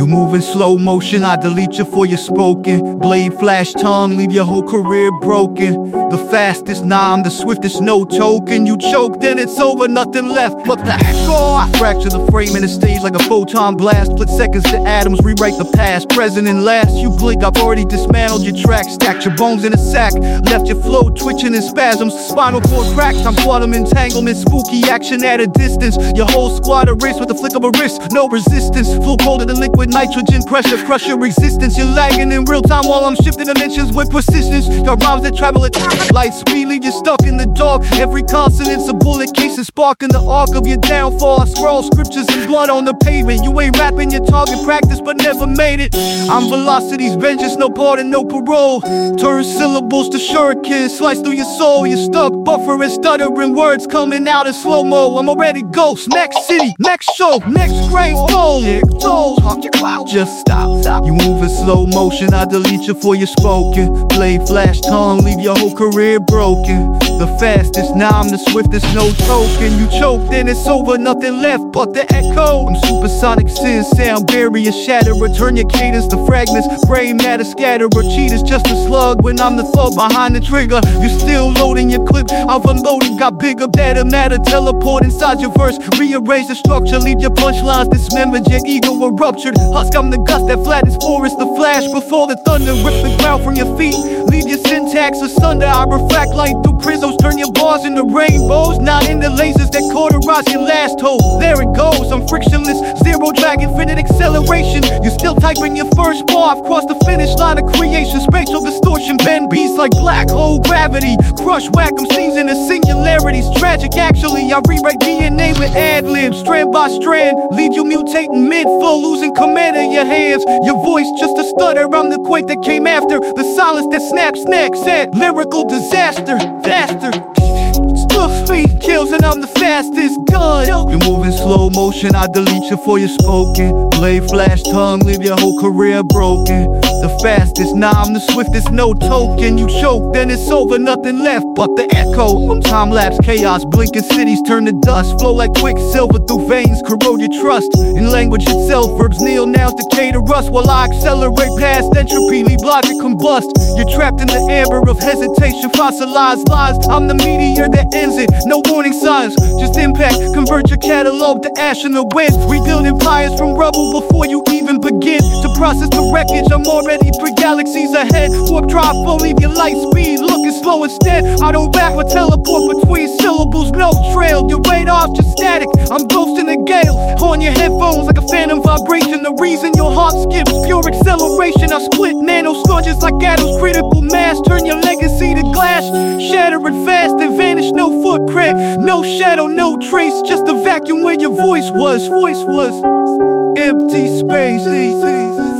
You move in slow motion, I delete you for your spoken. Blade flash tongue, leave your whole career broken. The fastest, nah, I'm the swiftest, no token. You choke, then it's over, nothing left but the echo. I fracture the frame in the stage like a photon blast. Split seconds to atoms, rewrite the past, present and last. You blink, I've already dismantled your track, stacked your bones in a sack, left your flow twitching in spasms. Spinal cord cracks, I'm quantum entanglement, spooky action at a distance. Your whole squad erased with a flick of a wrist, no resistance. Full colder than liquid nitrogen pressure, your resistance. You're lagging in real time while I'm shifting dimensions with persistence. Your rhymes that travel at light speed leave you stuck in the dark. Every consonant's a bullet case and sparking the arc of your downfall. I scroll scriptures in blood on the pavement. You ain't rapping your target practice, but never made it. I'm velocity's vengeance, no pardon, no parole. Turn syllables to shurikens, slice through your soul. You're stuck, buffering, stuttering words coming out in slow mo. I'm already ghost. Next city, next show, next grain flow. Your just stop, stop. You move in slow motion, I delete you for your spoken. Blade flash tongue, leave your whole career broken. The fastest, now I'm the swiftest, no token. You choke, then it's over, nothing left but the echo. I'm supersonic, sin sound, barrier shatter. Return your cadence to fragments, brain matter scatter. Cheat is just a slug when I'm the thug behind the trigger. You're still loading your clip, I've unloaded, got bigger, better matter. Teleport inside your verse, rearrange the structure, leave your punchlines dismembered, your ego were ruptured. Husk, I'm the gust that flattens forest, the flash before the thunder. Rip the ground from your feet, leave your syntax asunder. I refract light through prisms, turn your bars into rainbows. Not in the lasers that cauterize your last hole. There it goes, I'm frictionless, zero drag, infinite acceleration. You're still typing your first bar, I've crossed the finish line of creation. Spatial distortion, bend beats like black hole gravity. Crush whack, I'm seizing the singularities. Tragic, actually, I rewrite DNA with ad libs, strand by strand. Leave you mutating mid flow, losing command of your hands. Your voice just a stutter, I'm the quake that came after. The silence that snaps next, and lyrical disaster, faster. Speed kills and I'm the fastest gun. You're moving slow motion, I delete you for your spoken. Blade flash tongue, leave your whole career broken. The fastest, now I'm the swiftest, no token. You choke, then it's over, nothing left but the echo. I'm time lapse chaos, blinking cities turn to dust. Flow like quicksilver through veins, corrode your trust. In language itself, verbs kneel, nouns decay to rust. While I accelerate past entropy, leave logic combust. You're trapped in the amber of hesitation, fossilized lies. I'm the meteor that ends it, no warning signs, just impact. Convert your catalog to ash in the wind. Rebuild empires from rubble before you even begin to process the wreckage. I'm already three galaxies ahead. Warp drive, full, leave your light speed looking slow instead. I don't back or teleport between syllables, no trail. Your radar's just static. I'm ghosting the gale on your headphones like a phantom vibration. The reason your heart skips pure acceleration. I split nano scorches like atoms, critical mass. Turn your legacy to glass, shatter it fast and vanish. No footprint, no shadow, no trace. Just a vacuum where your voice was. Voice was empty space.